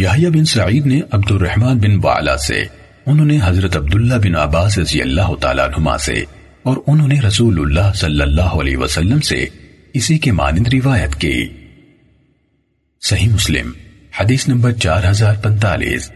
یحییٰ بن سعید نے عبد الرحمن بن وعلا سے، انہوں نے حضرت عبداللہ بن عباس رضی اللہ تعالیٰ عنہما سے، اور انہوں نے رسول اللہ صلی اللہ علیہ وسلم سے اسی کے مانند روایت کی۔ صحیح مسلم، حدیث نمبر چار ہزار پنتالیس۔